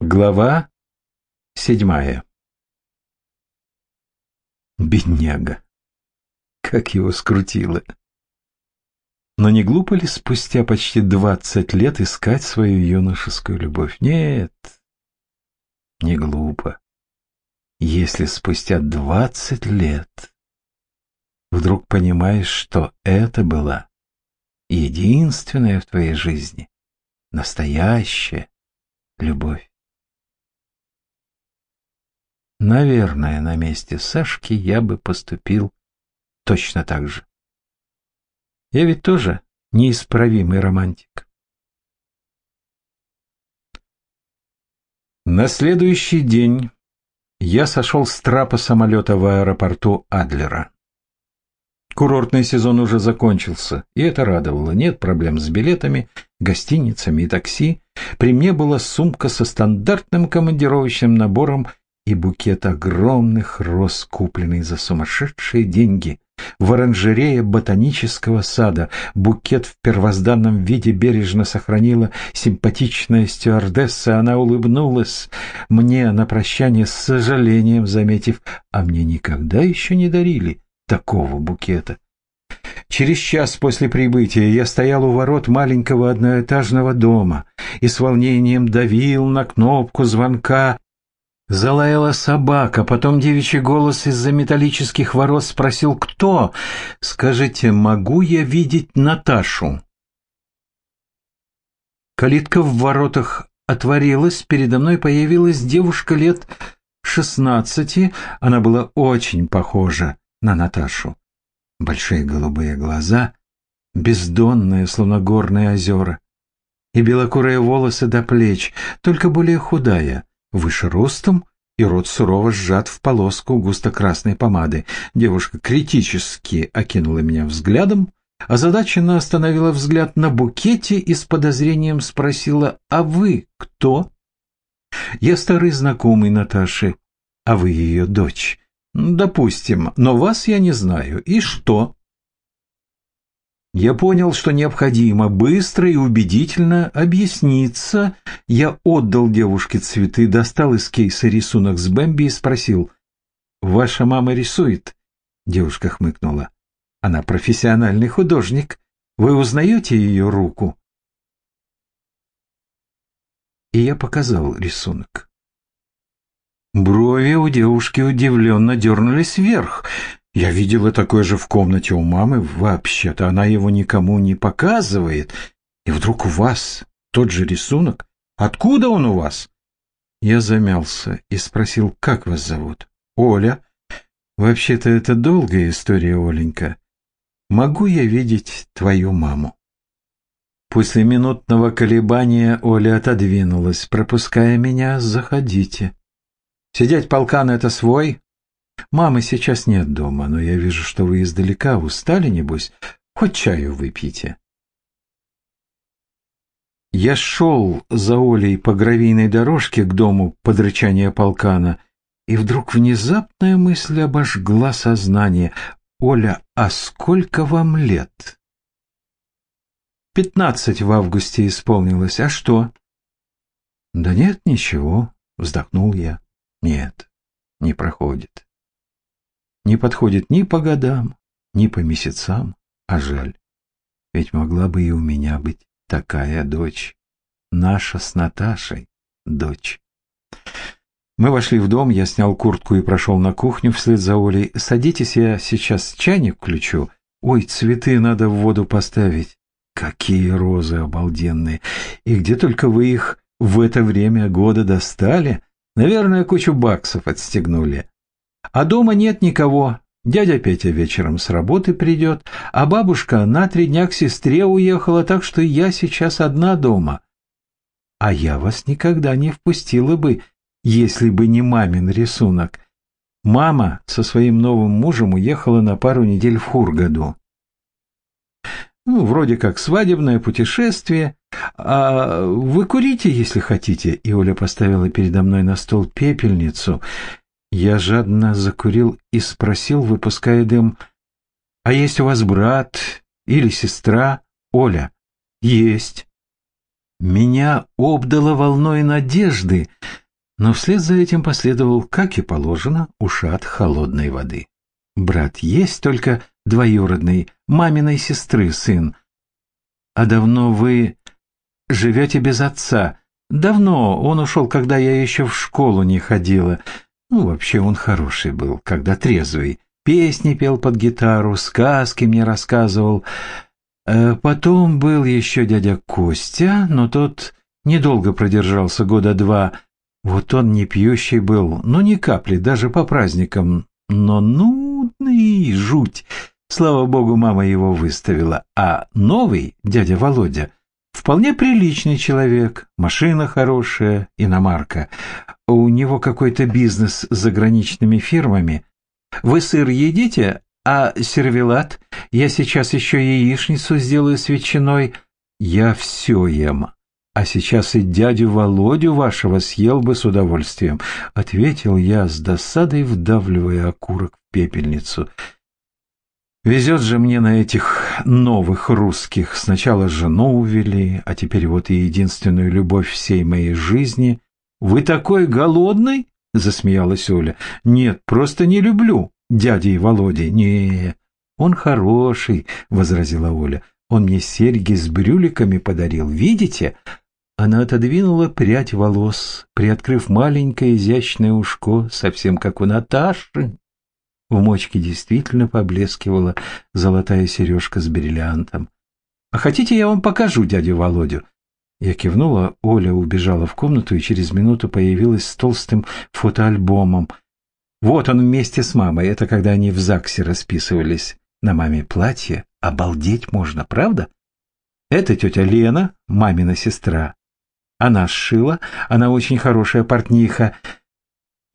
Глава седьмая Бедняга! Как его скрутило! Но не глупо ли спустя почти двадцать лет искать свою юношескую любовь? Нет, не глупо. Если спустя двадцать лет вдруг понимаешь, что это была единственная в твоей жизни настоящая любовь. Наверное, на месте Сашки я бы поступил точно так же. Я ведь тоже неисправимый романтик. На следующий день я сошел с трапа самолета в аэропорту Адлера. Курортный сезон уже закончился, и это радовало. Нет проблем с билетами, гостиницами и такси. При мне была сумка со стандартным командировочным набором и букет огромных роз, купленный за сумасшедшие деньги. В оранжерее ботанического сада букет в первозданном виде бережно сохранила симпатичная стюардесса. Она улыбнулась мне на прощание с сожалением, заметив, а мне никогда еще не дарили такого букета. Через час после прибытия я стоял у ворот маленького одноэтажного дома и с волнением давил на кнопку звонка. Залаяла собака, потом девичий голос из-за металлических ворот спросил «Кто?» «Скажите, могу я видеть Наташу?» Калитка в воротах отворилась, передо мной появилась девушка лет шестнадцати, она была очень похожа на Наташу. Большие голубые глаза, бездонные, словно горные озера, и белокурые волосы до плеч, только более худая, выше ростом, и рот сурово сжат в полоску густо-красной помады. Девушка критически окинула меня взглядом, озадаченно остановила взгляд на букете и с подозрением спросила «А вы кто?» «Я старый знакомый Наташи, а вы ее дочь. Допустим, но вас я не знаю. И что? Я понял, что необходимо быстро и убедительно объясниться. Я отдал девушке цветы, достал из кейса рисунок с Бэмби и спросил. «Ваша мама рисует?» Девушка хмыкнула. «Она профессиональный художник. Вы узнаете ее руку?» И я показал рисунок. Брови у девушки удивленно дернулись вверх. Я видела такое же в комнате у мамы. Вообще-то она его никому не показывает. И вдруг у вас тот же рисунок. Откуда он у вас? Я замялся и спросил, как вас зовут? Оля. Вообще-то это долгая история, Оленька. Могу я видеть твою маму? После минутного колебания Оля отодвинулась, пропуская меня. Заходите. Сидеть полкан — это свой? Мамы сейчас нет дома, но я вижу, что вы издалека устали, небось. Хоть чаю выпейте. Я шел за Олей по гравийной дорожке к дому под рычание полкана, и вдруг внезапная мысль обожгла сознание. «Оля, а сколько вам лет?» «Пятнадцать в августе исполнилось. А что?» «Да нет, ничего», — вздохнул я. Нет, не проходит. Не подходит ни по годам, ни по месяцам, а жаль. Ведь могла бы и у меня быть такая дочь. Наша с Наташей дочь. Мы вошли в дом, я снял куртку и прошел на кухню вслед за Олей. «Садитесь, я сейчас чайник включу. Ой, цветы надо в воду поставить. Какие розы обалденные! И где только вы их в это время года достали?» Наверное, кучу баксов отстегнули. А дома нет никого. Дядя Петя вечером с работы придет, а бабушка на три дня к сестре уехала, так что я сейчас одна дома. А я вас никогда не впустила бы, если бы не мамин рисунок. Мама со своим новым мужем уехала на пару недель в Хургаду. Ну, вроде как свадебное путешествие. А вы курите, если хотите. И Оля поставила передо мной на стол пепельницу. Я жадно закурил и спросил, выпуская дым, «А есть у вас брат или сестра?» «Оля». «Есть». Меня обдало волной надежды — Но вслед за этим последовал, как и положено, ушат холодной воды. Брат есть только двоюродный, маминой сестры сын. А давно вы живете без отца? Давно, он ушел, когда я еще в школу не ходила. Ну, вообще он хороший был, когда трезвый. Песни пел под гитару, сказки мне рассказывал. Э, потом был еще дядя Костя, но тот недолго продержался, года два. Вот он не пьющий был, но ни капли, даже по праздникам. Но нудный, жуть. Слава богу, мама его выставила. А новый, дядя Володя, вполне приличный человек, машина хорошая, иномарка. У него какой-то бизнес с заграничными фирмами. Вы сыр едите, а сервелат? Я сейчас еще яичницу сделаю с ветчиной. Я все ем. А сейчас и дядю Володю вашего съел бы с удовольствием, — ответил я с досадой, вдавливая окурок в пепельницу. Везет же мне на этих новых русских. Сначала жену увели, а теперь вот и единственную любовь всей моей жизни. Вы такой голодный? — засмеялась Оля. Нет, просто не люблю дяди Володи. Не, он хороший, — возразила Оля. Он мне серьги с брюликами подарил, видите? Она отодвинула прядь волос, приоткрыв маленькое изящное ушко, совсем как у Наташи. В мочке действительно поблескивала золотая сережка с бриллиантом. «А хотите, я вам покажу дядю Володю?» Я кивнула, Оля убежала в комнату и через минуту появилась с толстым фотоальбомом. Вот он вместе с мамой, это когда они в ЗАГСе расписывались. На маме платье, обалдеть можно, правда? Это тетя Лена, мамина сестра. Она сшила, она очень хорошая портниха.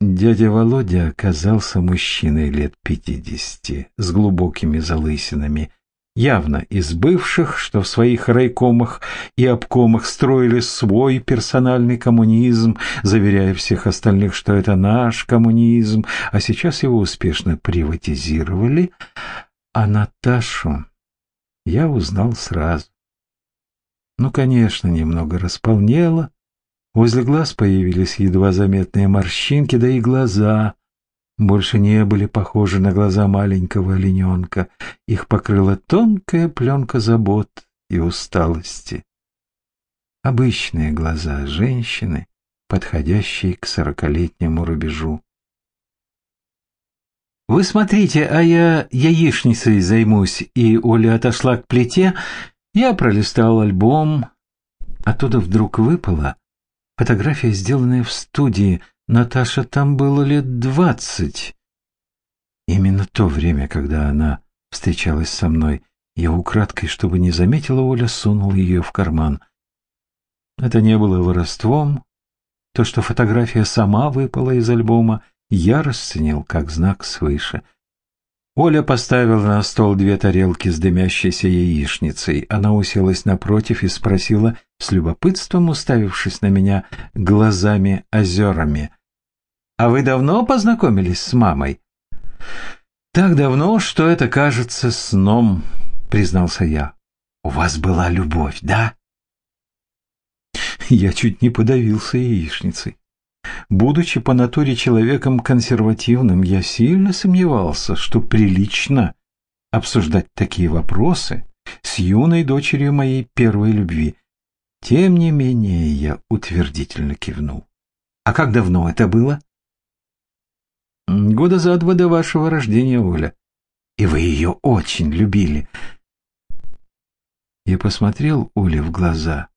Дядя Володя оказался мужчиной лет пятидесяти, с глубокими залысинами, явно из бывших, что в своих райкомах и обкомах строили свой персональный коммунизм, заверяя всех остальных, что это наш коммунизм, а сейчас его успешно приватизировали, а Наташу я узнал сразу. Ну, конечно, немного располнела. Возле глаз появились едва заметные морщинки, да и глаза больше не были похожи на глаза маленького олененка. Их покрыла тонкая пленка забот и усталости. Обычные глаза женщины, подходящие к сорокалетнему рубежу. «Вы смотрите, а я яичницей займусь», и Оля отошла к плите я пролистал альбом. Оттуда вдруг выпала фотография, сделанная в студии. Наташа там было лет двадцать. Именно то время, когда она встречалась со мной. Я украдкой, чтобы не заметила Оля, сунул ее в карман. Это не было воровством. То, что фотография сама выпала из альбома, я расценил как знак свыше — Оля поставила на стол две тарелки с дымящейся яичницей. Она уселась напротив и спросила, с любопытством уставившись на меня глазами-озерами, «А вы давно познакомились с мамой?» «Так давно, что это кажется сном», — признался я. «У вас была любовь, да?» Я чуть не подавился яичницей. Будучи по натуре человеком консервативным, я сильно сомневался, что прилично обсуждать такие вопросы с юной дочерью моей первой любви. Тем не менее, я утвердительно кивнул. А как давно это было? Года за два до вашего рождения, Оля. И вы ее очень любили. Я посмотрел Оле в глаза.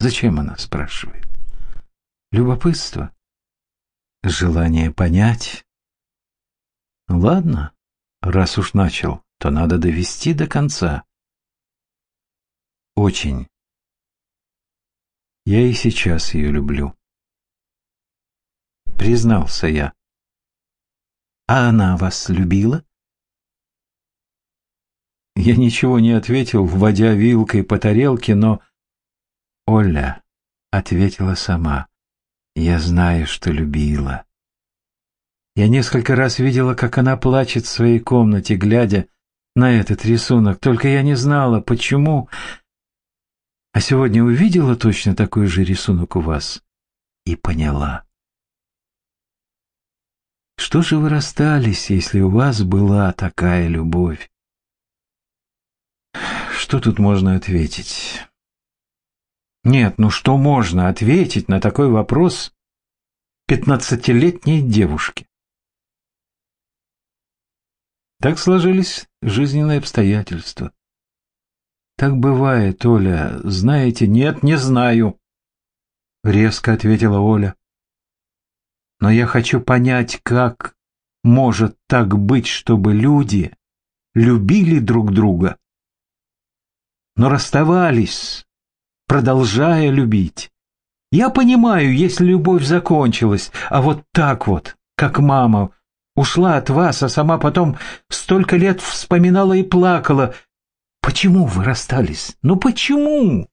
Зачем она спрашивает? Любопытство. Желание понять. Ладно, раз уж начал, то надо довести до конца. Очень. Я и сейчас ее люблю. Признался я. А она вас любила? Я ничего не ответил, вводя вилкой по тарелке, но... Оля ответила сама. Я знаю, что любила. Я несколько раз видела, как она плачет в своей комнате, глядя на этот рисунок, только я не знала, почему. А сегодня увидела точно такой же рисунок у вас и поняла. Что же вы расстались, если у вас была такая любовь? Что тут можно ответить? Нет, ну что можно ответить на такой вопрос пятнадцатилетней девушке? Так сложились жизненные обстоятельства. Так бывает, Оля. Знаете, нет, не знаю. Резко ответила Оля. Но я хочу понять, как может так быть, чтобы люди любили друг друга, но расставались, продолжая любить. Я понимаю, если любовь закончилась, а вот так вот, как мама, ушла от вас, а сама потом столько лет вспоминала и плакала. Почему вы расстались? Ну почему?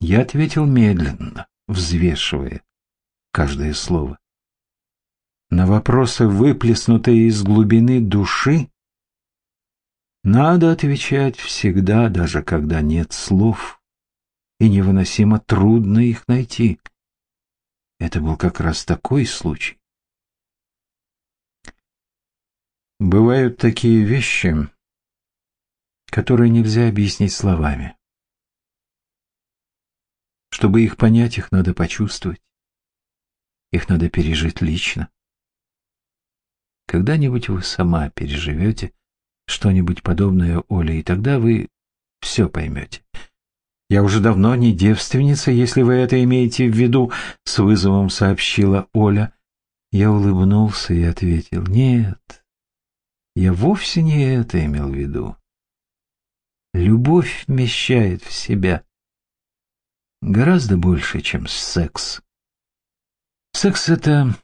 Я ответил медленно, взвешивая каждое слово. На вопросы, выплеснутые из глубины души, надо отвечать всегда, даже когда нет слов, и невыносимо трудно их найти. Это был как раз такой случай. Бывают такие вещи, которые нельзя объяснить словами. Чтобы их понять, их надо почувствовать. Их надо пережить лично. Когда-нибудь вы сама переживете что-нибудь подобное Оле, и тогда вы все поймете. «Я уже давно не девственница, если вы это имеете в виду», — с вызовом сообщила Оля. Я улыбнулся и ответил, «Нет, я вовсе не это имел в виду. Любовь вмещает в себя гораздо больше, чем секс. Секс — это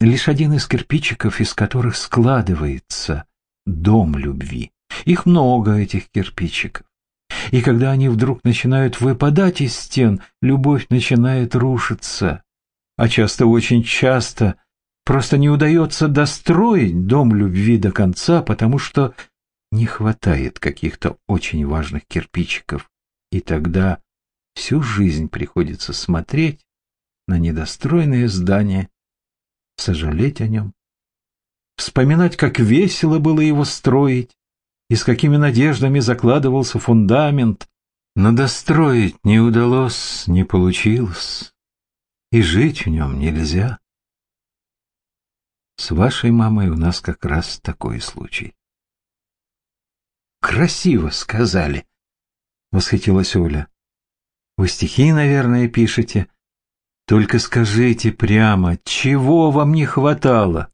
лишь один из кирпичиков, из которых складывается дом любви. Их много, этих кирпичиков. И когда они вдруг начинают выпадать из стен, любовь начинает рушиться. А часто, очень часто, просто не удается достроить дом любви до конца, потому что не хватает каких-то очень важных кирпичиков. И тогда всю жизнь приходится смотреть на недостроенное здание, сожалеть о нем, вспоминать, как весело было его строить, и с какими надеждами закладывался фундамент. Но достроить не удалось, не получилось, и жить в нем нельзя. С вашей мамой у нас как раз такой случай. «Красиво сказали», — восхитилась Оля. «Вы стихи, наверное, пишете. Только скажите прямо, чего вам не хватало?»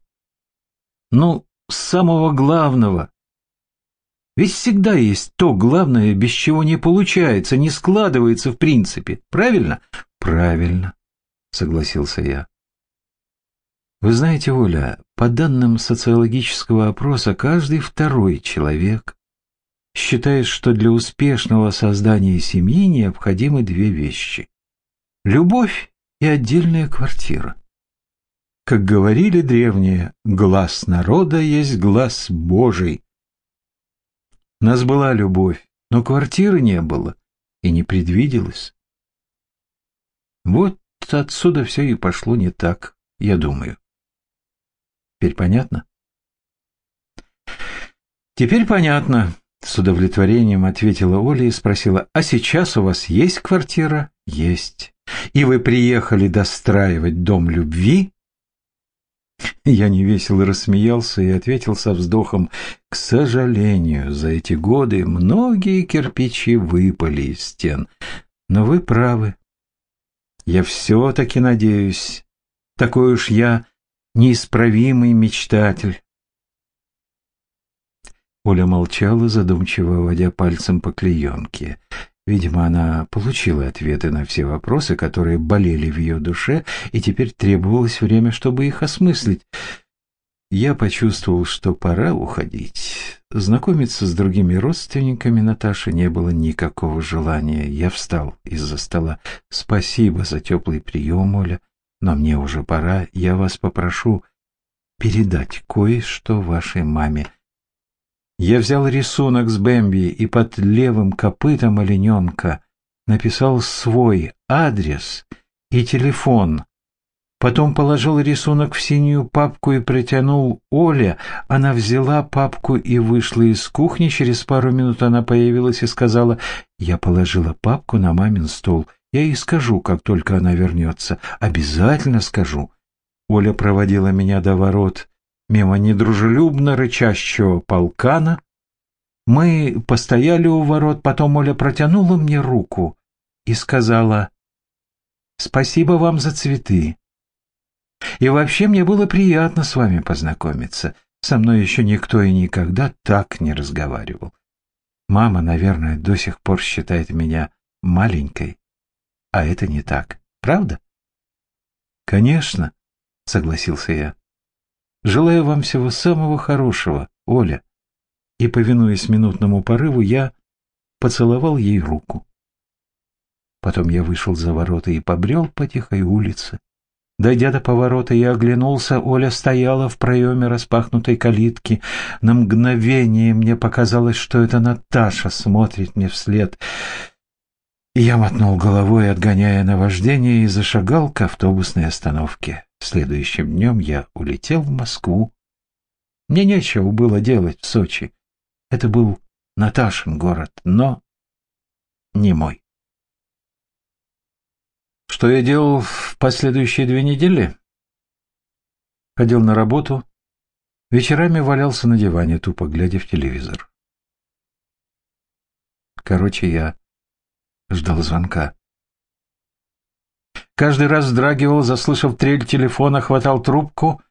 «Ну, самого главного, ведь всегда есть то главное, без чего не получается, не складывается в принципе. Правильно? Правильно, согласился я. Вы знаете, Оля, по данным социологического опроса, каждый второй человек считает, что для успешного создания семьи необходимы две вещи. Любовь и отдельная квартира. Как говорили древние, глаз народа есть глаз Божий. У нас была любовь, но квартиры не было и не предвиделось. Вот отсюда все и пошло не так, я думаю. Теперь понятно? Теперь понятно, с удовлетворением ответила Оля и спросила, а сейчас у вас есть квартира? Есть. И вы приехали достраивать дом любви? Я невесело рассмеялся и ответил со вздохом, «К сожалению, за эти годы многие кирпичи выпали из стен. Но вы правы. Я все-таки надеюсь, такой уж я неисправимый мечтатель». Оля молчала, задумчиво водя пальцем по клеенке. Видимо, она получила ответы на все вопросы, которые болели в ее душе, и теперь требовалось время, чтобы их осмыслить. Я почувствовал, что пора уходить. Знакомиться с другими родственниками Наташи не было никакого желания. Я встал из-за стола. «Спасибо за теплый прием, Оля, но мне уже пора. Я вас попрошу передать кое-что вашей маме. Я взял рисунок с Бэмби и под левым копытом олененка написал свой адрес и телефон, Потом положил рисунок в синюю папку и протянул Оле. Она взяла папку и вышла из кухни. Через пару минут она появилась и сказала, «Я положила папку на мамин стол. Я ей скажу, как только она вернется. Обязательно скажу». Оля проводила меня до ворот мимо недружелюбно рычащего полкана. Мы постояли у ворот, потом Оля протянула мне руку и сказала, «Спасибо вам за цветы. И вообще мне было приятно с вами познакомиться. Со мной еще никто и никогда так не разговаривал. Мама, наверное, до сих пор считает меня маленькой, а это не так, правда?» «Конечно», — согласился я. «Желаю вам всего самого хорошего, Оля». И, повинуясь минутному порыву, я поцеловал ей руку. Потом я вышел за ворота и побрел по тихой улице. Дойдя до поворота, я оглянулся, Оля стояла в проеме распахнутой калитки. На мгновение мне показалось, что это Наташа смотрит мне вслед. Я мотнул головой, отгоняя наваждение, и зашагал к автобусной остановке. Следующим днем я улетел в Москву. Мне нечего было делать в Сочи. Это был Наташин город, но не мой. Что я делал в последующие две недели? Ходил на работу, вечерами валялся на диване, тупо глядя в телевизор. Короче, я ждал звонка. Каждый раз вздрагивал, заслышав трель телефона, хватал трубку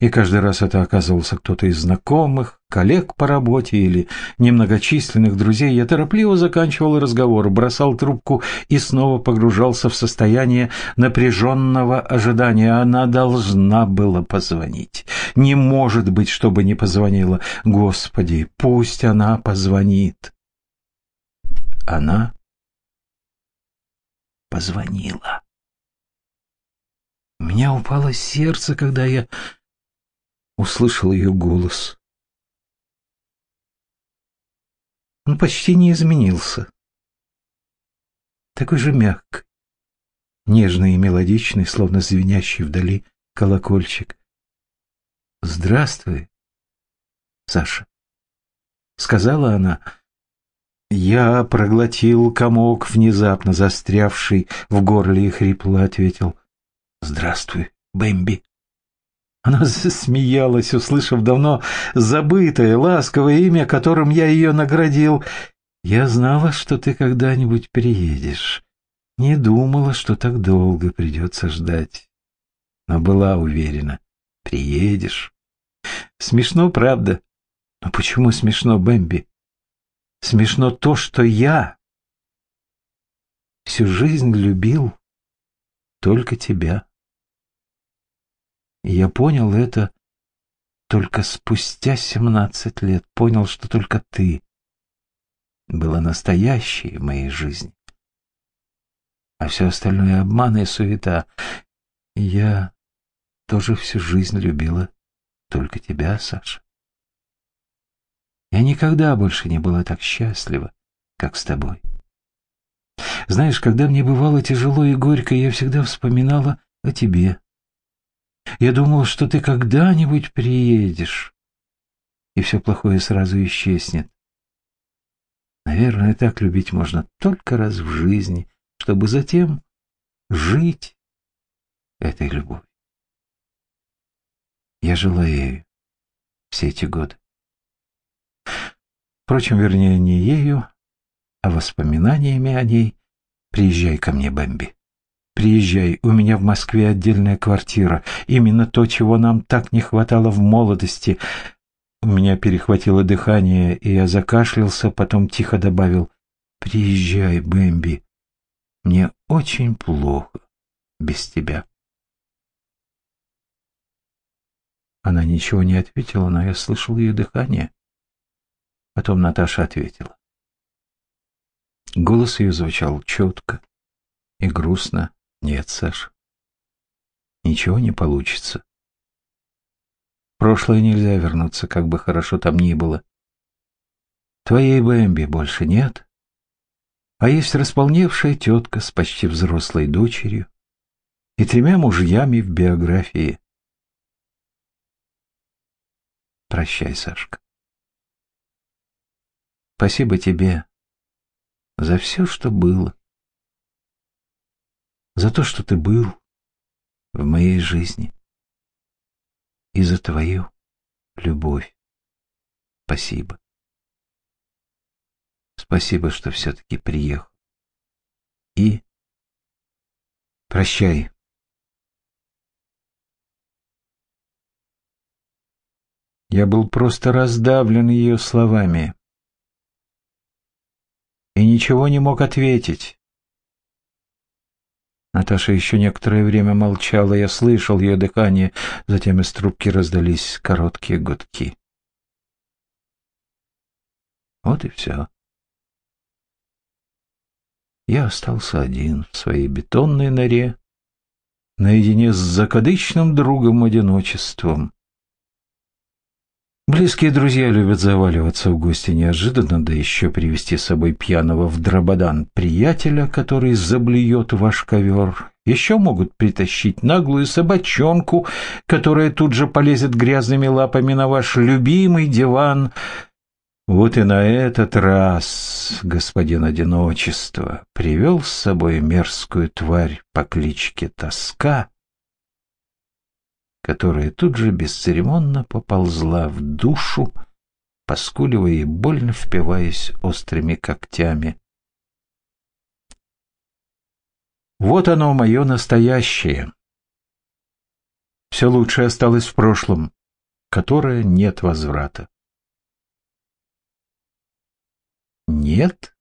и каждый раз это оказывался кто-то из знакомых, коллег по работе или немногочисленных друзей. Я торопливо заканчивал разговор, бросал трубку и снова погружался в состояние напряженного ожидания. Она должна была позвонить. Не может быть, чтобы не позвонила. Господи, пусть она позвонит. Она позвонила. У меня упало сердце, когда я услышал ее голос. Он почти не изменился. Такой же мягкий, нежный и мелодичный, словно звенящий вдали колокольчик. «Здравствуй, Саша», — сказала она. Я проглотил комок, внезапно застрявший в горле, и хрипло ответил. «Здравствуй, Бэмби». Она засмеялась, услышав давно забытое, ласковое имя, которым я ее наградил. «Я знала, что ты когда-нибудь приедешь. Не думала, что так долго придется ждать. Но была уверена. Приедешь. Смешно, правда? Но почему смешно, Бэмби? Смешно то, что я всю жизнь любил только тебя. Я понял это только спустя семнадцать лет. Понял, что только ты была настоящей в моей жизни. А все остальное обман и суета. Я тоже всю жизнь любила только тебя, Саша. Я никогда больше не была так счастлива, как с тобой. Знаешь, когда мне бывало тяжело и горько, я всегда вспоминала о тебе. Я думал, что ты когда-нибудь приедешь, и все плохое сразу исчезнет. Наверное, так любить можно только раз в жизни, чтобы затем жить этой любовью. Я жила ею все эти годы. Впрочем, вернее, не ею, а воспоминаниями о ней. Приезжай ко мне, Бэмби. Приезжай, у меня в Москве отдельная квартира. Именно то, чего нам так не хватало в молодости. У меня перехватило дыхание, и я закашлялся, потом тихо добавил «Приезжай, Бэмби. Мне очень плохо без тебя». Она ничего не ответила, но я слышал ее дыхание. Потом Наташа ответила. Голос ее звучал четко и грустно. Нет, Саш, ничего не получится. Прошлое нельзя вернуться, как бы хорошо там ни было. Твоей Бэмби больше нет, а есть располневшая тетка с почти взрослой дочерью. и тремя мужьями в биографии. Прощай, Сашка. Спасибо тебе за все, что было. За то, что ты был в моей жизни. И за твою любовь. Спасибо. Спасибо, что все-таки приехал. И прощай. Я был просто раздавлен ее словами и ничего не мог ответить. Наташа еще некоторое время молчала, я слышал ее дыхание, затем из трубки раздались короткие гудки. Вот и все. Я остался один в своей бетонной норе, наедине с закадычным другом одиночеством. Близкие друзья любят заваливаться в гости неожиданно, да еще привести с собой пьяного в дрободан приятеля, который заблюет ваш ковер. Еще могут притащить наглую собачонку, которая тут же полезет грязными лапами на ваш любимый диван. Вот и на этот раз господин Одиночество привел с собой мерзкую тварь по кличке Тоска, которая тут же бесцеремонно поползла в душу, поскуливая и больно впиваясь острыми когтями. Вот оно, мое настоящее. Все лучшее осталось в прошлом, которое нет возврата. Нет?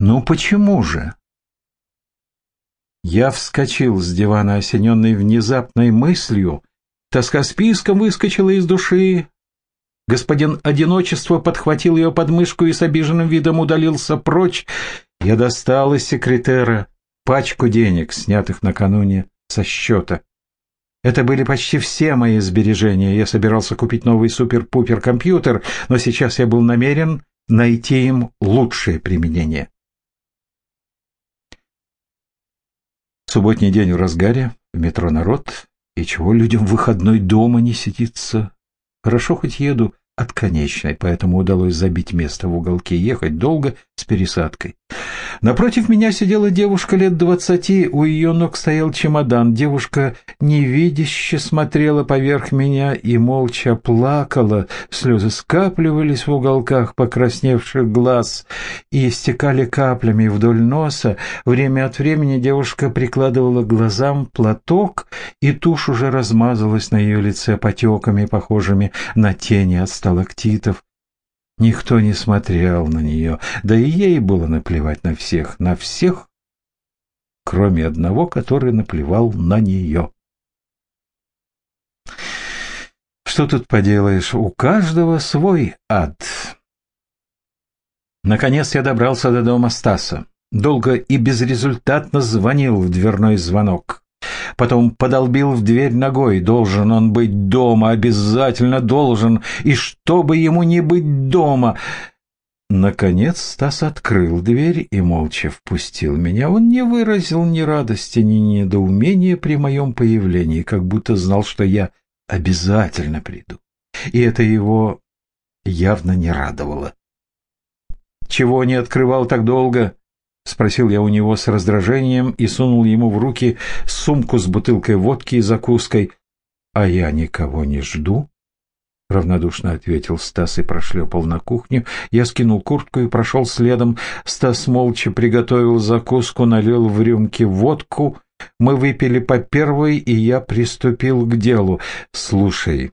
Ну почему же? Я вскочил с дивана, осененный внезапной мыслью. Тоска списком выскочила из души. Господин Одиночество подхватил ее подмышку и с обиженным видом удалился прочь. Я достал из секретера пачку денег, снятых накануне со счета. Это были почти все мои сбережения. Я собирался купить новый супер-пупер компьютер, но сейчас я был намерен найти им лучшее применение. Субботний день в разгаре, в метро народ, и чего людям в выходной дома не сидится. Хорошо хоть еду от конечной, поэтому удалось забить место в уголке, ехать долго с пересадкой. Напротив меня сидела девушка лет двадцати, у ее ног стоял чемодан. Девушка невидяще смотрела поверх меня и молча плакала. Слезы скапливались в уголках покрасневших глаз и истекали каплями вдоль носа. Время от времени девушка прикладывала глазам платок, и тушь уже размазалась на ее лице потеками, похожими на тени от сталактитов. Никто не смотрел на нее, да и ей было наплевать на всех, на всех, кроме одного, который наплевал на нее. Что тут поделаешь, у каждого свой ад. Наконец я добрался до дома Стаса. Долго и безрезультатно звонил в дверной звонок. Потом подолбил в дверь ногой. Должен он быть дома, обязательно должен. И чтобы ему не быть дома... Наконец Стас открыл дверь и молча впустил меня. Он не выразил ни радости, ни недоумения при моем появлении, как будто знал, что я обязательно приду. И это его явно не радовало. «Чего не открывал так долго?» — спросил я у него с раздражением и сунул ему в руки сумку с бутылкой водки и закуской. «А я никого не жду», — равнодушно ответил Стас и прошлепал на кухню. Я скинул куртку и прошел следом. Стас молча приготовил закуску, налил в рюмки водку. Мы выпили по первой, и я приступил к делу. «Слушай,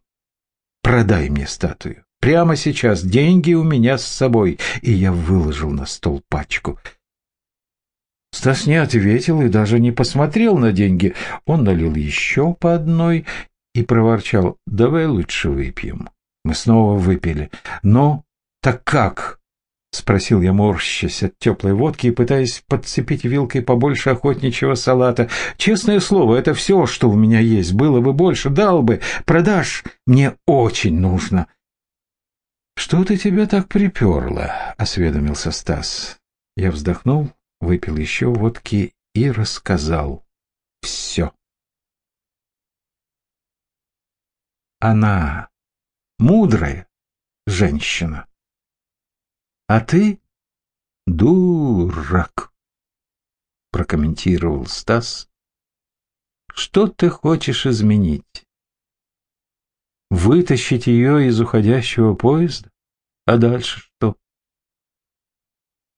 продай мне статую. Прямо сейчас деньги у меня с собой». И я выложил на стол пачку. Стас не ответил и даже не посмотрел на деньги. Он налил еще по одной и проворчал, «Давай лучше выпьем». Мы снова выпили. «Ну, так как?» — спросил я, морщась от теплой водки и пытаясь подцепить вилкой побольше охотничьего салата. «Честное слово, это все, что у меня есть. Было бы больше, дал бы. Продашь? Мне очень нужно». «Что ты тебя так приперло?» — осведомился Стас. Я вздохнул, выпил еще водки и рассказал все. Она мудрая женщина, а ты дурак, прокомментировал Стас. Что ты хочешь изменить? Вытащить ее из уходящего поезда? А дальше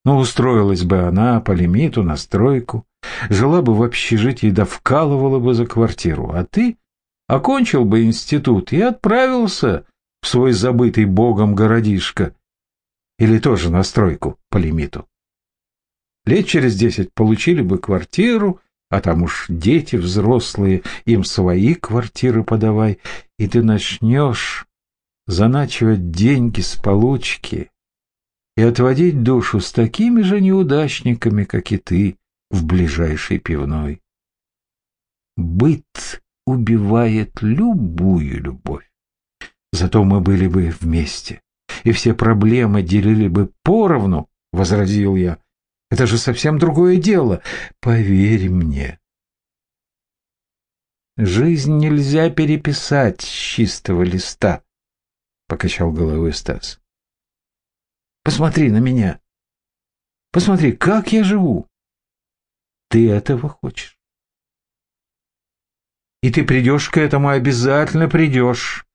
что? Ну, устроилась бы она по лимиту на стройку, жила бы в общежитии да вкалывала бы за квартиру, а ты окончил бы институт и отправился в свой забытый богом городишко или тоже на стройку по лимиту. Лет через десять получили бы квартиру, а там уж дети взрослые, им свои квартиры подавай, и ты начнешь заначивать деньги с получки и отводить душу с такими же неудачниками, как и ты, в ближайшей пивной. Быт убивает любую любовь. Зато мы были бы вместе, и все проблемы делили бы поровну, — возразил я. Это же совсем другое дело, поверь мне. Жизнь нельзя переписать с чистого листа, — покачал головой Стас. Посмотри на меня. Посмотри, как я живу. Ты этого хочешь. И ты придешь к этому, обязательно придешь,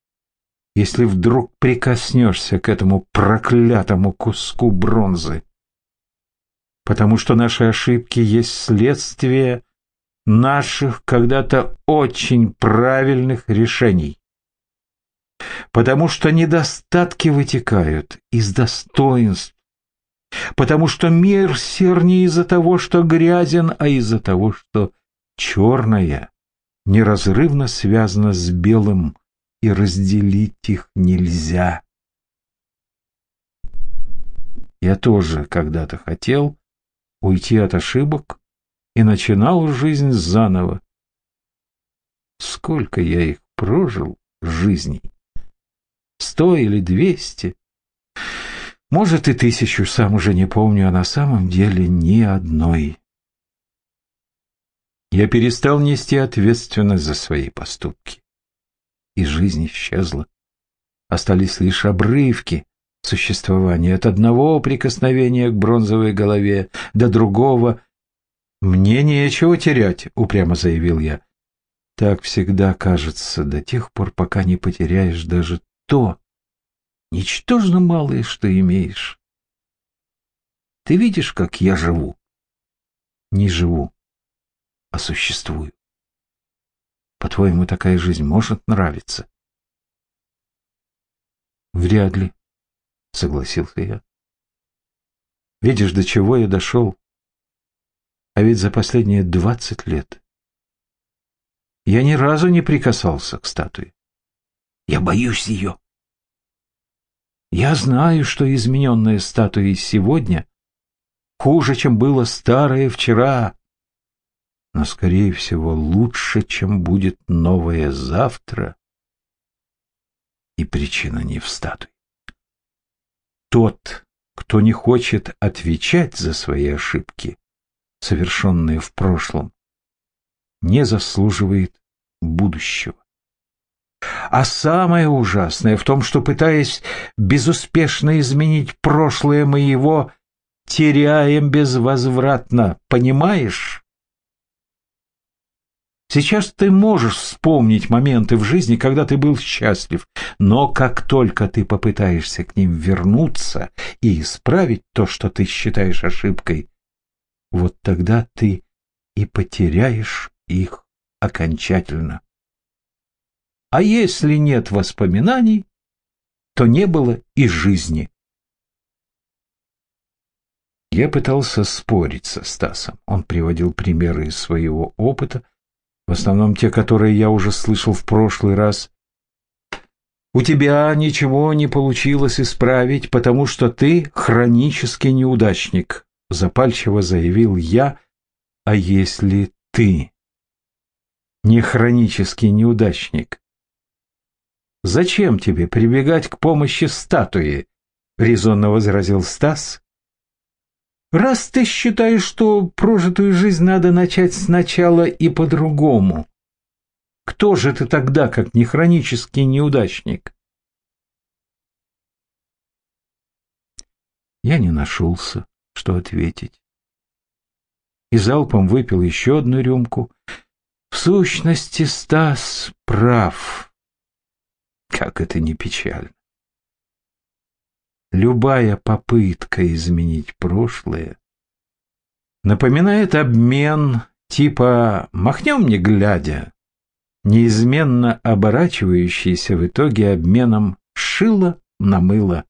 если вдруг прикоснешься к этому проклятому куску бронзы. Потому что наши ошибки есть следствие наших когда-то очень правильных решений потому что недостатки вытекают из достоинств, потому что мир сер не из-за того, что грязен, а из-за того, что черное неразрывно связано с белым, и разделить их нельзя. Я тоже когда-то хотел уйти от ошибок и начинал жизнь заново. Сколько я их прожил жизней! Сто или двести. Может, и тысячу, сам уже не помню, а на самом деле ни одной. Я перестал нести ответственность за свои поступки. И жизнь исчезла. Остались лишь обрывки существования от одного прикосновения к бронзовой голове до другого. «Мне нечего терять», — упрямо заявил я. Так всегда кажется до тех пор, пока не потеряешь даже то ничтожно малое, что имеешь. Ты видишь, как я живу? Не живу, а существую. По-твоему, такая жизнь может нравиться? Вряд ли, согласился я. Видишь, до чего я дошел? А ведь за последние двадцать лет я ни разу не прикасался к статуе. Я боюсь ее. Я знаю, что измененная статуя сегодня хуже, чем было старое вчера, но, скорее всего, лучше, чем будет новое завтра. И причина не в статуе. Тот, кто не хочет отвечать за свои ошибки, совершенные в прошлом, не заслуживает будущего. А самое ужасное в том, что, пытаясь безуспешно изменить прошлое, мы его теряем безвозвратно, понимаешь? Сейчас ты можешь вспомнить моменты в жизни, когда ты был счастлив, но как только ты попытаешься к ним вернуться и исправить то, что ты считаешь ошибкой, вот тогда ты и потеряешь их окончательно. А если нет воспоминаний, то не было и жизни. Я пытался спорить со Стасом. Он приводил примеры из своего опыта, в основном те, которые я уже слышал в прошлый раз. «У тебя ничего не получилось исправить, потому что ты хронический неудачник», — запальчиво заявил я. «А если ты не хронический неудачник, Зачем тебе прибегать к помощи статуи? резонно возразил Стас. Раз ты считаешь, что прожитую жизнь надо начать сначала и по-другому, кто же ты тогда, как не хронический неудачник? Я не нашелся, что ответить. И залпом выпил еще одну рюмку. В сущности, Стас прав. Как это не печально. Любая попытка изменить прошлое напоминает обмен типа «махнем не глядя», неизменно оборачивающийся в итоге обменом шило на мыло.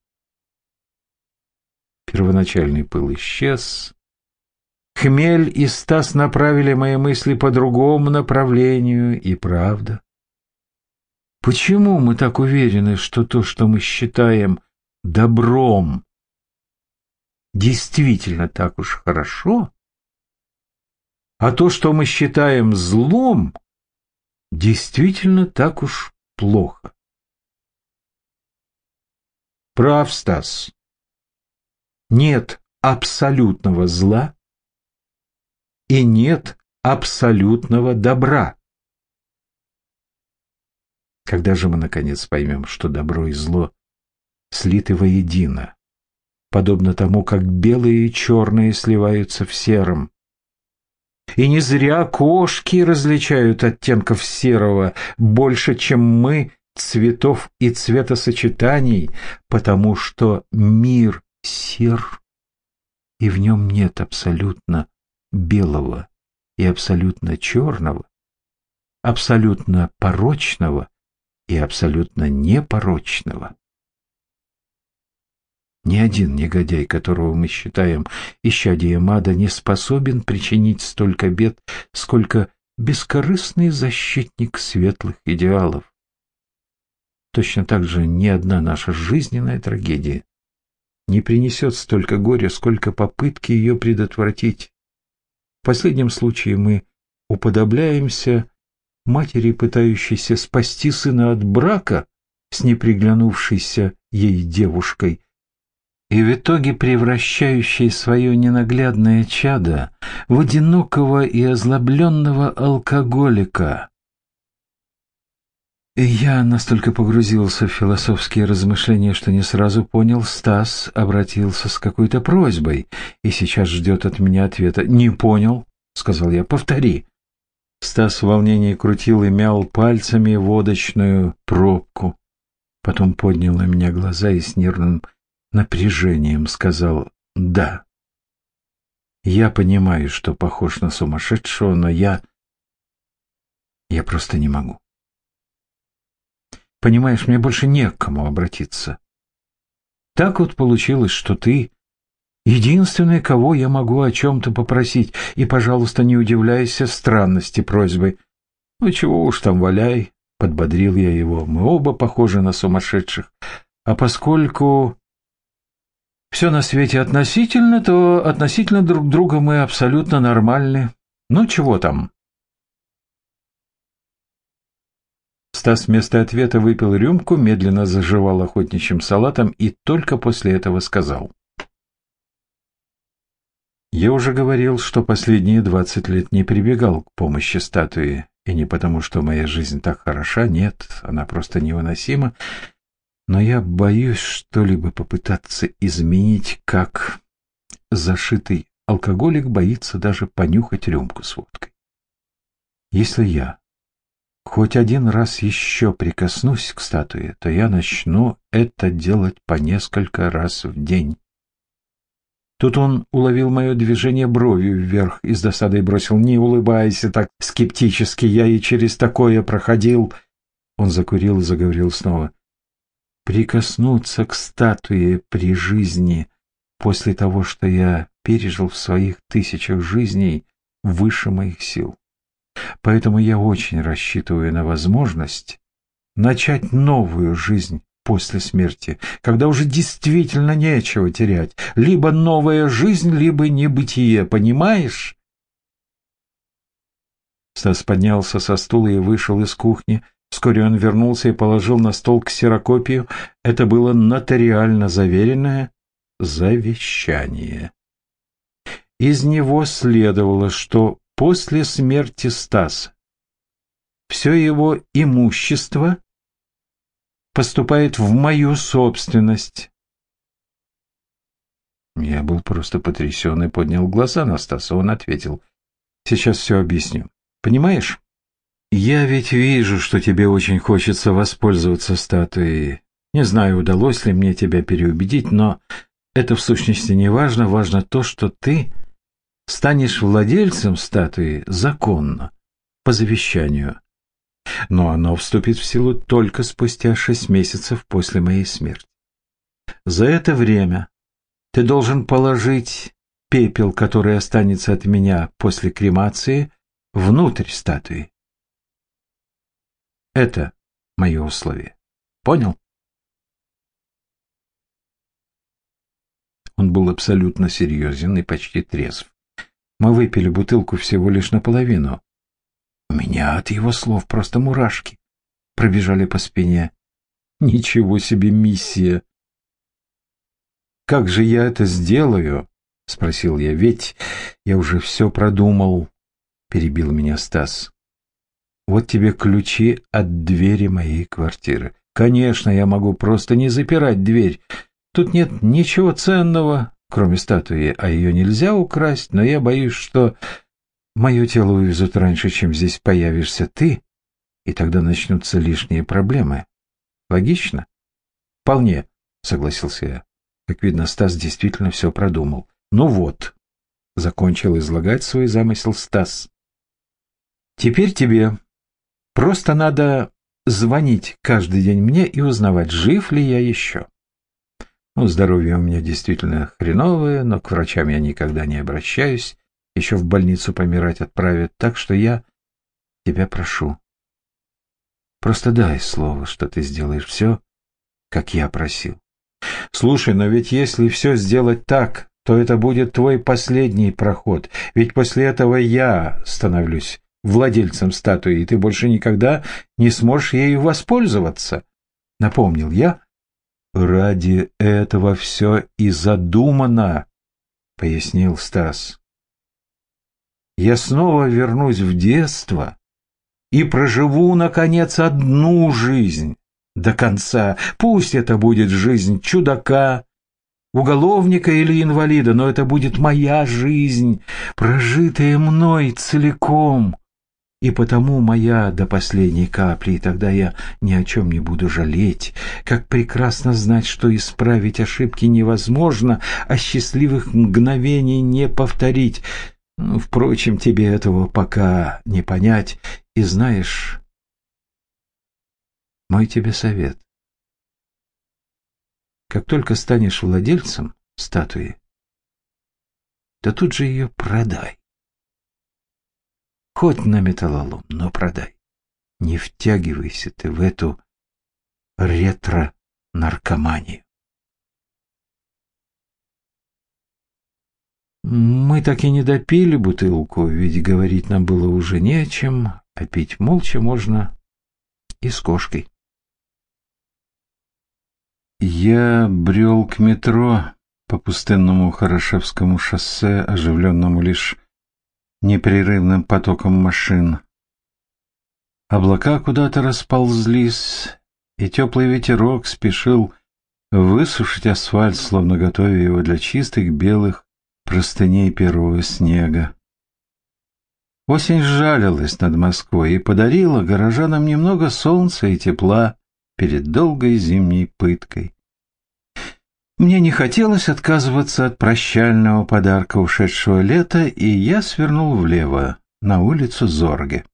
Первоначальный пыл исчез. Хмель и Стас направили мои мысли по другому направлению, и правда. Почему мы так уверены, что то, что мы считаем добром, действительно так уж хорошо, а то, что мы считаем злом, действительно так уж плохо. Прав, Стас. Нет абсолютного зла и нет абсолютного добра. Когда же мы, наконец, поймем, что добро и зло слиты воедино, подобно тому, как белые и черные сливаются в сером. И не зря кошки различают оттенков серого больше, чем мы цветов и цветосочетаний, потому что мир сер, и в нем нет абсолютно белого и абсолютно черного, абсолютно порочного и абсолютно непорочного. Ни один негодяй, которого мы считаем исчадием ада, не способен причинить столько бед, сколько бескорыстный защитник светлых идеалов. Точно так же ни одна наша жизненная трагедия не принесет столько горя, сколько попытки ее предотвратить. В последнем случае мы уподобляемся матери, пытающейся спасти сына от брака с неприглянувшейся ей девушкой, и в итоге превращающей свое ненаглядное чадо в одинокого и озлобленного алкоголика. И я настолько погрузился в философские размышления, что не сразу понял, Стас обратился с какой-то просьбой и сейчас ждет от меня ответа. «Не понял», — сказал я, — «повтори». Стас в волнении крутил и мял пальцами водочную пробку. Потом поднял на меня глаза и с нервным напряжением сказал «да». Я понимаю, что похож на сумасшедшего, но я... Я просто не могу. Понимаешь, мне больше не к кому обратиться. Так вот получилось, что ты единственный, кого я могу о чем-то попросить, и, пожалуйста, не удивляйся странности просьбы. Ну, чего уж там валяй, — подбодрил я его. Мы оба похожи на сумасшедших. А поскольку все на свете относительно, то относительно друг друга мы абсолютно нормальны. Ну, чего там? Стас вместо ответа выпил рюмку, медленно заживал охотничьим салатом и только после этого сказал. Я уже говорил, что последние двадцать лет не прибегал к помощи статуи, и не потому, что моя жизнь так хороша, нет, она просто невыносима, но я боюсь что-либо попытаться изменить, как зашитый алкоголик боится даже понюхать рюмку с водкой. Если я хоть один раз еще прикоснусь к статуе, то я начну это делать по несколько раз в день. Тут он уловил мое движение бровью вверх и с досадой бросил «Не улыбайся так скептически, я и через такое проходил». Он закурил и заговорил снова прикоснуться к статуе при жизни после того, что я пережил в своих тысячах жизней выше моих сил. Поэтому я очень рассчитываю на возможность начать новую жизнь после смерти, когда уже действительно нечего терять. Либо новая жизнь, либо небытие, понимаешь? Стас поднялся со стула и вышел из кухни, Вскоре он вернулся и положил на стол ксерокопию. Это было нотариально заверенное завещание. из него следовало, что после смерти Стаса все его имущество поступает в мою собственность. Я был просто потрясен и поднял глаза на Стаса. Он ответил, сейчас все объясню. Понимаешь? Я ведь вижу, что тебе очень хочется воспользоваться статуей. Не знаю, удалось ли мне тебя переубедить, но это в сущности не важно. Важно то, что ты станешь владельцем статуи законно, по завещанию. Но оно вступит в силу только спустя шесть месяцев после моей смерти. За это время ты должен положить пепел, который останется от меня после кремации, внутрь статуи. Это мое условие. Понял? Он был абсолютно серьезен и почти трезв. Мы выпили бутылку всего лишь наполовину. У меня от его слов просто мурашки пробежали по спине. Ничего себе миссия! «Как же я это сделаю?» — спросил я. «Ведь я уже все продумал», — перебил меня Стас. Вот тебе ключи от двери моей квартиры. Конечно, я могу просто не запирать дверь. Тут нет ничего ценного, кроме статуи, а ее нельзя украсть, но я боюсь, что мое тело увезут раньше, чем здесь появишься ты, и тогда начнутся лишние проблемы. Логично? Вполне, согласился я. Как видно, Стас действительно все продумал. Ну вот, закончил излагать свой замысел Стас. Теперь тебе Просто надо звонить каждый день мне и узнавать, жив ли я еще. Ну, здоровье у меня действительно хреновое, но к врачам я никогда не обращаюсь. Еще в больницу помирать отправят, так что я тебя прошу. Просто дай слово, что ты сделаешь все, как я просил. Слушай, но ведь если все сделать так, то это будет твой последний проход, ведь после этого я становлюсь владельцем статуи, и ты больше никогда не сможешь ею воспользоваться, — напомнил я. — Ради этого все и задумано, — пояснил Стас. Я снова вернусь в детство и проживу, наконец, одну жизнь до конца. Пусть это будет жизнь чудака, уголовника или инвалида, но это будет моя жизнь, прожитая мной целиком и потому моя до последней капли, и тогда я ни о чем не буду жалеть. Как прекрасно знать, что исправить ошибки невозможно, а счастливых мгновений не повторить. Ну, впрочем, тебе этого пока не понять. И знаешь, мой тебе совет. Как только станешь владельцем статуи, то тут же ее продай. Хоть на металлолом, но продай. Не втягивайся ты в эту ретро-наркоманию. Мы так и не допили бутылку, ведь говорить нам было уже не о чем, а пить молча можно и с кошкой. Я брел к метро по пустынному Хорошевскому шоссе, оживленному лишь непрерывным потоком машин. Облака куда-то расползлись, и теплый ветерок спешил высушить асфальт, словно готовя его для чистых белых простыней первого снега. Осень жалилась над Москвой и подарила горожанам немного солнца и тепла перед долгой зимней пыткой. Мне не хотелось отказываться от прощального подарка ушедшего лета, и я свернул влево, на улицу Зорге.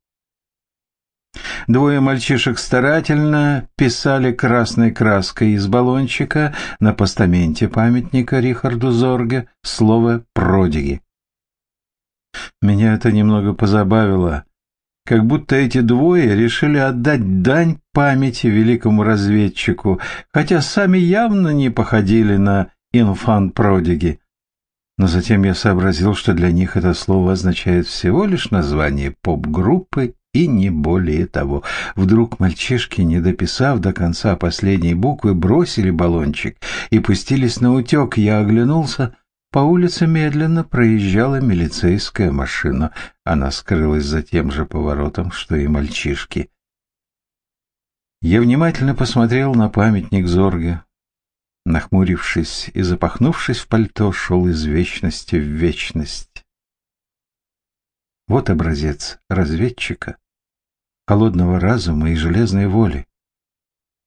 Двое мальчишек старательно писали красной краской из баллончика на постаменте памятника Рихарду Зорге слово «продиги». Меня это немного позабавило как будто эти двое решили отдать дань памяти великому разведчику, хотя сами явно не походили на инфан-продиги. Но затем я сообразил, что для них это слово означает всего лишь название поп-группы и не более того. Вдруг мальчишки, не дописав до конца последней буквы, бросили баллончик и пустились на утек. Я оглянулся, по улице медленно проезжала милицейская машина. Она скрылась за тем же поворотом, что и мальчишки. Я внимательно посмотрел на памятник Зорге. Нахмурившись и запахнувшись в пальто, шел из вечности в вечность. Вот образец разведчика, холодного разума и железной воли,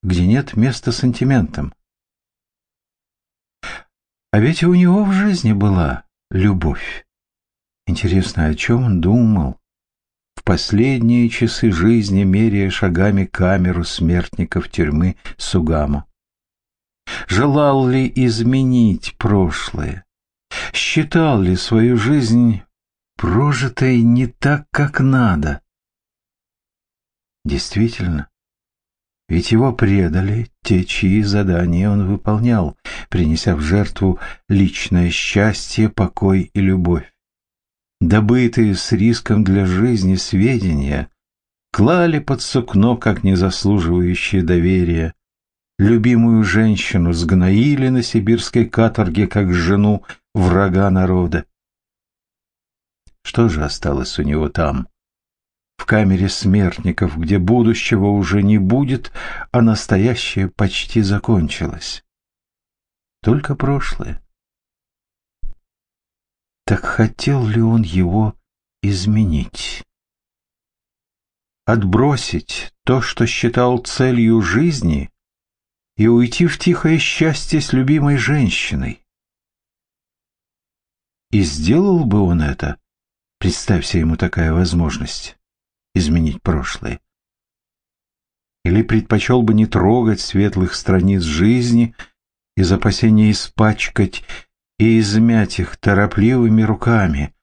где нет места сантиментам. А ведь у него в жизни была любовь. Интересно, о чем он думал? В последние часы жизни, меряя шагами камеру смертников тюрьмы Сугамо. Желал ли изменить прошлое? Считал ли свою жизнь прожитой не так, как надо? Действительно, ведь его предали те, чьи задания он выполнял, принеся в жертву личное счастье, покой и любовь. Добытые с риском для жизни сведения клали под сукно, как незаслуживающие доверия. Любимую женщину сгноили на сибирской каторге, как жену врага народа. Что же осталось у него там? В камере смертников, где будущего уже не будет, а настоящее почти закончилось. Только прошлое. Так хотел ли он его изменить? Отбросить то, что считал целью жизни, и уйти в тихое счастье с любимой женщиной? И сделал бы он это, представься ему такая возможность изменить прошлое. Или предпочел бы не трогать светлых страниц жизни из опасения испачкать и измять их торопливыми руками.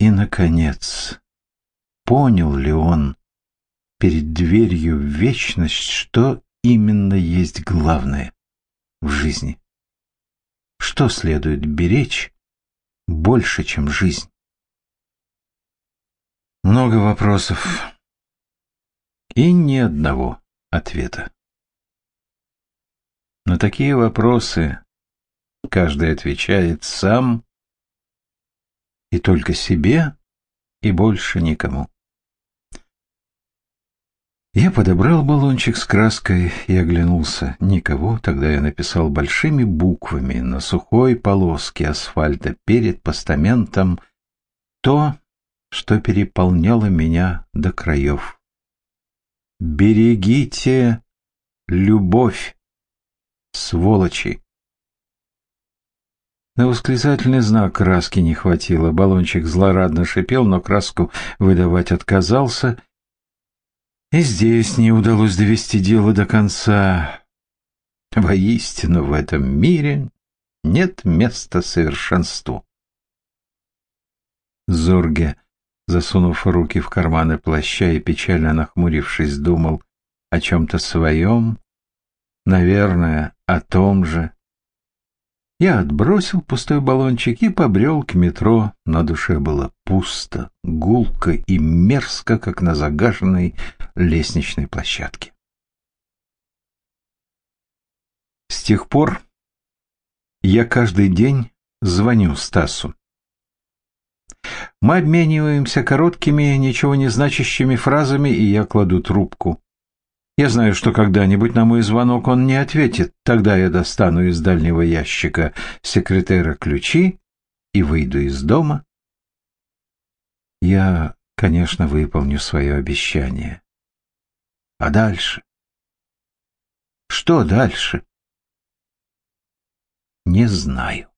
И, наконец, понял ли он перед дверью в вечность, что именно есть главное в жизни? Что следует беречь больше, чем жизнь? Много вопросов и ни одного ответа. На такие вопросы каждый отвечает сам и только себе, и больше никому. Я подобрал баллончик с краской и оглянулся. Никого, тогда я написал большими буквами на сухой полоске асфальта перед постаментом то, что переполняло меня до краев. «Берегите любовь, сволочи!» На восклицательный знак краски не хватило. Баллончик злорадно шипел, но краску выдавать отказался. И здесь не удалось довести дело до конца. Воистину в этом мире нет места совершенству. Зорге засунув руки в карманы плаща и печально нахмурившись, думал о чем-то своем, наверное, о том же. Я отбросил пустой баллончик и побрел к метро. На душе было пусто, гулко и мерзко, как на загаженной лестничной площадке. С тех пор я каждый день звоню Стасу. Мы обмениваемся короткими, ничего не значащими фразами, и я кладу трубку. Я знаю, что когда-нибудь на мой звонок он не ответит. Тогда я достану из дальнего ящика секретера ключи и выйду из дома. Я, конечно, выполню свое обещание. А дальше? Что дальше? Не знаю.